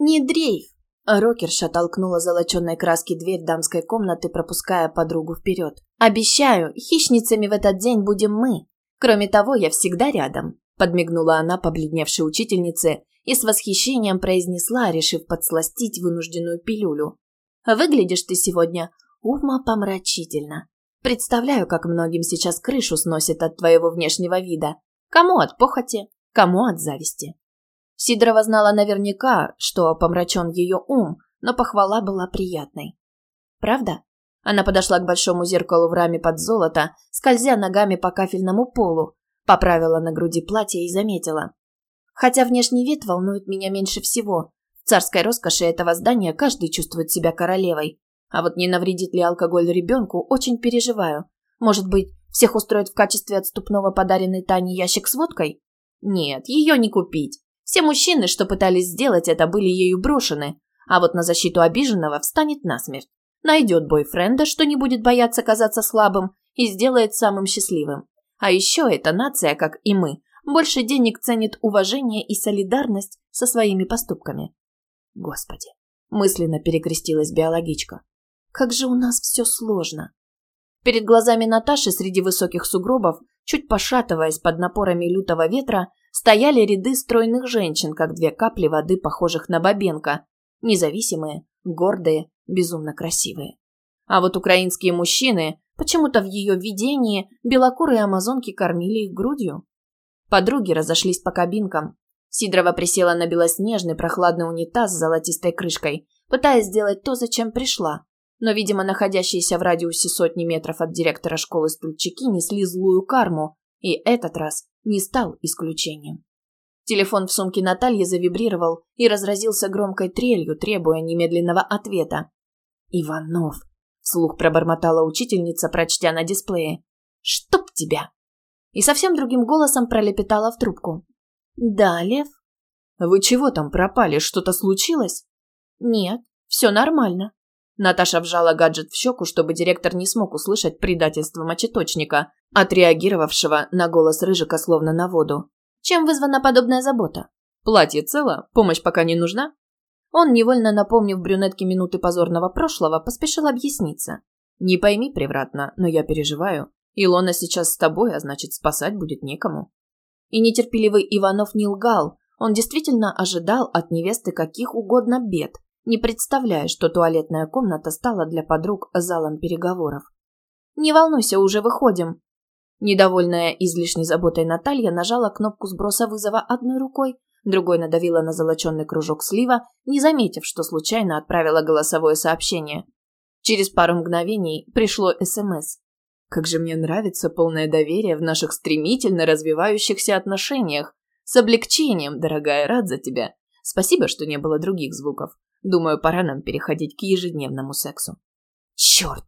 не дрейф!» Рокерша толкнула золоченой краски дверь дамской комнаты, пропуская подругу вперед. «Обещаю, хищницами в этот день будем мы. Кроме того, я всегда рядом», – подмигнула она побледневшей учительнице и с восхищением произнесла, решив подсластить вынужденную пилюлю. «Выглядишь ты сегодня умопомрачительно. Представляю, как многим сейчас крышу сносит от твоего внешнего вида. Кому от похоти, кому от зависти». Сидорова знала наверняка, что помрачен ее ум, но похвала была приятной. «Правда?» Она подошла к большому зеркалу в раме под золото, скользя ногами по кафельному полу, поправила на груди платье и заметила. «Хотя внешний вид волнует меня меньше всего. В царской роскоши этого здания каждый чувствует себя королевой. А вот не навредит ли алкоголь ребенку, очень переживаю. Может быть, всех устроит в качестве отступного подаренный Тане ящик с водкой? Нет, ее не купить. Все мужчины, что пытались сделать это, были ею брошены, а вот на защиту обиженного встанет насмерть. Найдет бойфренда, что не будет бояться казаться слабым, и сделает самым счастливым. А еще эта нация, как и мы, больше денег ценит уважение и солидарность со своими поступками. Господи, мысленно перекрестилась биологичка. Как же у нас все сложно. Перед глазами Наташи среди высоких сугробов, чуть пошатываясь под напорами лютого ветра, стояли ряды стройных женщин, как две капли воды, похожих на бабенка. Независимые, гордые, безумно красивые. А вот украинские мужчины, почему-то в ее видении, белокурые амазонки кормили их грудью. Подруги разошлись по кабинкам. Сидорова присела на белоснежный прохладный унитаз с золотистой крышкой, пытаясь сделать то, зачем пришла. Но, видимо, находящиеся в радиусе сотни метров от директора школы стульчики несли злую карму, и этот раз не стал исключением. Телефон в сумке Натальи завибрировал и разразился громкой трелью, требуя немедленного ответа. «Иванов!» – вслух пробормотала учительница, прочтя на дисплее. «Чтоб тебя!» И совсем другим голосом пролепетала в трубку. «Да, Лев?» «Вы чего там пропали? Что-то случилось?» «Нет, все нормально». Наташа вжала гаджет в щеку, чтобы директор не смог услышать предательство мочеточника, отреагировавшего на голос Рыжика словно на воду. Чем вызвана подобная забота? Платье цело, помощь пока не нужна? Он, невольно напомнив брюнетке минуты позорного прошлого, поспешил объясниться. Не пойми превратно, но я переживаю. Илона сейчас с тобой, а значит, спасать будет некому. И нетерпеливый Иванов не лгал. Он действительно ожидал от невесты каких угодно бед, не представляя, что туалетная комната стала для подруг залом переговоров. «Не волнуйся, уже выходим». Недовольная излишней заботой Наталья нажала кнопку сброса вызова одной рукой, другой надавила на золоченный кружок слива, не заметив, что случайно отправила голосовое сообщение. Через пару мгновений пришло СМС. «Как же мне нравится полное доверие в наших стремительно развивающихся отношениях. С облегчением, дорогая, рад за тебя. Спасибо, что не было других звуков. Думаю, пора нам переходить к ежедневному сексу. Черт!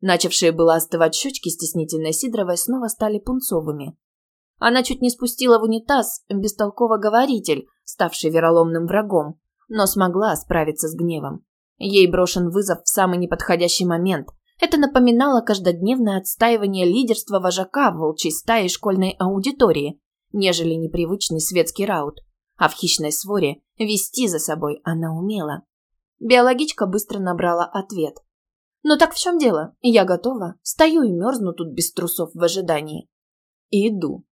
Начавшие было остывать щечки стеснительной Сидоровой снова стали пунцовыми. Она чуть не спустила в унитаз бестолково говоритель, ставший вероломным врагом, но смогла справиться с гневом. Ей брошен вызов в самый неподходящий момент. Это напоминало каждодневное отстаивание лидерства вожака в волчьей стае школьной аудитории, нежели непривычный светский раут а в хищной своре вести за собой она умела. Биологичка быстро набрала ответ. «Ну так в чем дело? Я готова. Стою и мерзну тут без трусов в ожидании». «Иду».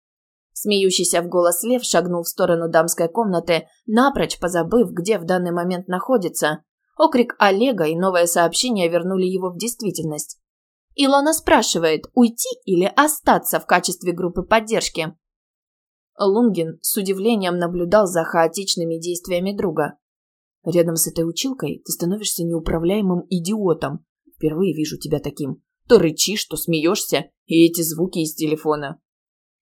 Смеющийся в голос Лев шагнул в сторону дамской комнаты, напрочь позабыв, где в данный момент находится. Окрик Олега и новое сообщение вернули его в действительность. Илона спрашивает, уйти или остаться в качестве группы поддержки. Лунгин с удивлением наблюдал за хаотичными действиями друга. «Рядом с этой училкой ты становишься неуправляемым идиотом. Впервые вижу тебя таким. То рычишь, то смеешься, и эти звуки из телефона».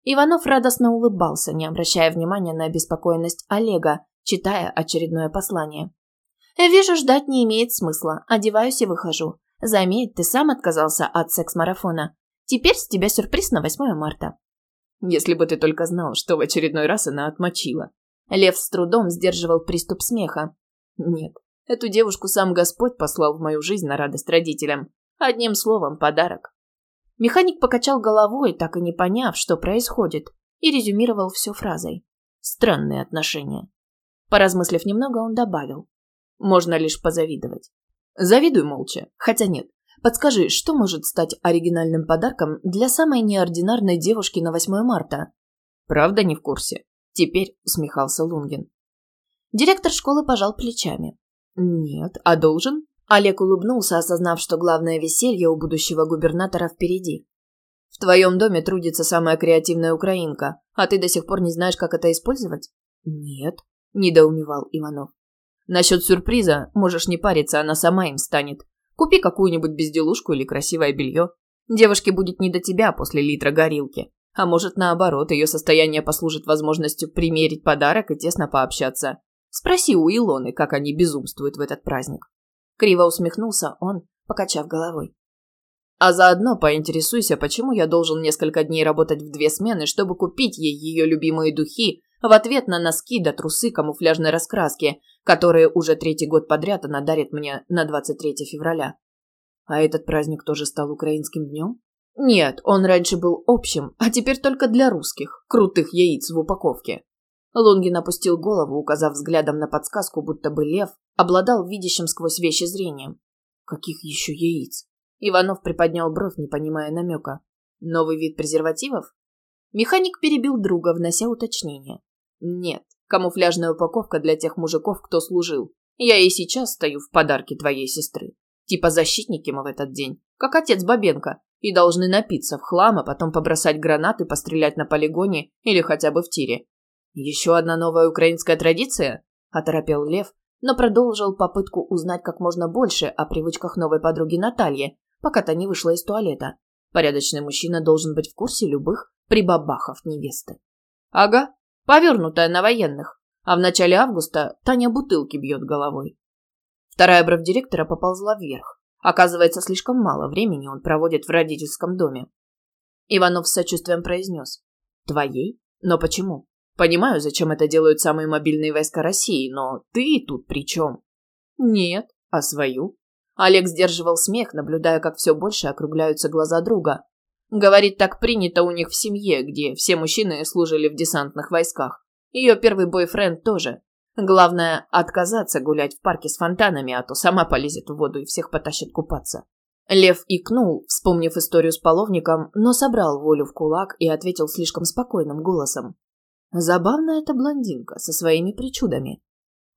Иванов радостно улыбался, не обращая внимания на обеспокоенность Олега, читая очередное послание. «Вижу, ждать не имеет смысла. Одеваюсь и выхожу. Заметь, ты сам отказался от секс-марафона. Теперь с тебя сюрприз на 8 марта. Если бы ты только знал, что в очередной раз она отмочила. Лев с трудом сдерживал приступ смеха. Нет, эту девушку сам Господь послал в мою жизнь на радость родителям. Одним словом, подарок. Механик покачал головой, так и не поняв, что происходит, и резюмировал все фразой. Странные отношения. Поразмыслив немного, он добавил. Можно лишь позавидовать. Завидуй молча. Хотя нет. Подскажи, что может стать оригинальным подарком для самой неординарной девушки на 8 марта? Правда не в курсе? Теперь усмехался Лунгин. Директор школы пожал плечами. Нет, а должен? Олег улыбнулся, осознав, что главное веселье у будущего губернатора впереди. В твоем доме трудится самая креативная украинка, а ты до сих пор не знаешь, как это использовать? Нет, недоумевал Иванов. Насчет сюрприза можешь не париться, она сама им станет. Купи какую-нибудь безделушку или красивое белье. Девушке будет не до тебя после литра горилки. А может, наоборот, ее состояние послужит возможностью примерить подарок и тесно пообщаться. Спроси у Илоны, как они безумствуют в этот праздник. Криво усмехнулся он, покачав головой. А заодно поинтересуйся, почему я должен несколько дней работать в две смены, чтобы купить ей ее любимые духи в ответ на носки да трусы камуфляжной раскраски, которые уже третий год подряд она дарит мне на 23 февраля. А этот праздник тоже стал украинским днем? Нет, он раньше был общим, а теперь только для русских, крутых яиц в упаковке. Лунгин опустил голову, указав взглядом на подсказку, будто бы лев обладал видящим сквозь вещи зрением. Каких еще яиц? Иванов приподнял бровь, не понимая намека. Новый вид презервативов? Механик перебил друга, внося уточнение. Нет, камуфляжная упаковка для тех мужиков, кто служил. Я и сейчас стою в подарке твоей сестры. Типа защитники мы в этот день, как отец Бабенко, и должны напиться в хлам, а потом побросать гранаты, пострелять на полигоне или хотя бы в тире. Еще одна новая украинская традиция? Оторопел Лев, но продолжил попытку узнать как можно больше о привычках новой подруги Натальи, пока та не вышла из туалета. Порядочный мужчина должен быть в курсе любых прибабахов невесты. Ага, повернутая на военных. А в начале августа Таня бутылки бьет головой. Вторая бровь директора поползла вверх. Оказывается, слишком мало времени он проводит в родительском доме. Иванов с сочувствием произнес. «Твоей? Но почему? Понимаю, зачем это делают самые мобильные войска России, но ты тут при чем?» «Нет, а свою?» Олег сдерживал смех, наблюдая, как все больше округляются глаза друга. Говорит, так принято у них в семье, где все мужчины служили в десантных войсках. Ее первый бойфренд тоже. Главное, отказаться гулять в парке с фонтанами, а то сама полезет в воду и всех потащит купаться. Лев икнул, вспомнив историю с половником, но собрал волю в кулак и ответил слишком спокойным голосом. Забавная эта блондинка со своими причудами.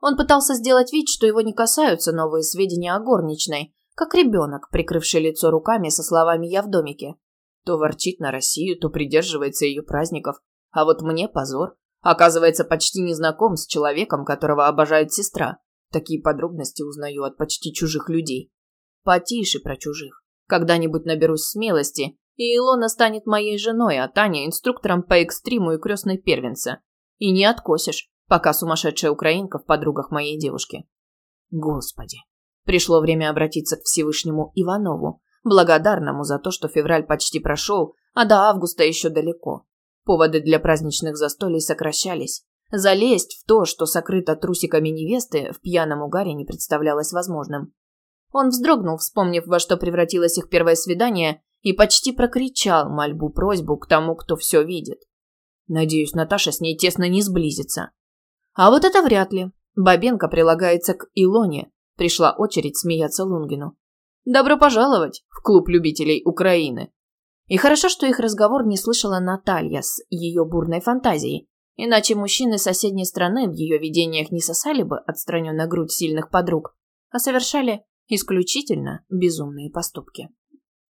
Он пытался сделать вид, что его не касаются новые сведения о горничной, как ребенок, прикрывший лицо руками со словами «я в домике». То ворчит на Россию, то придерживается ее праздников. А вот мне позор. Оказывается, почти не знаком с человеком, которого обожает сестра. Такие подробности узнаю от почти чужих людей. Потише про чужих. Когда-нибудь наберусь смелости, и Илона станет моей женой, а Таня – инструктором по экстриму и крестной первенца. И не откосишь, пока сумасшедшая украинка в подругах моей девушки. Господи. Пришло время обратиться к Всевышнему Иванову, благодарному за то, что февраль почти прошел, а до августа еще далеко. Поводы для праздничных застолий сокращались. Залезть в то, что сокрыто трусиками невесты, в пьяном угаре не представлялось возможным. Он вздрогнул, вспомнив, во что превратилось их первое свидание, и почти прокричал мольбу-просьбу к тому, кто все видит. Надеюсь, Наташа с ней тесно не сблизится. А вот это вряд ли. Бабенко прилагается к Илоне. Пришла очередь смеяться Лунгину. Добро пожаловать в клуб любителей Украины. И хорошо, что их разговор не слышала Наталья с ее бурной фантазией. Иначе мужчины соседней страны в ее видениях не сосали бы отстраненно грудь сильных подруг, а совершали исключительно безумные поступки.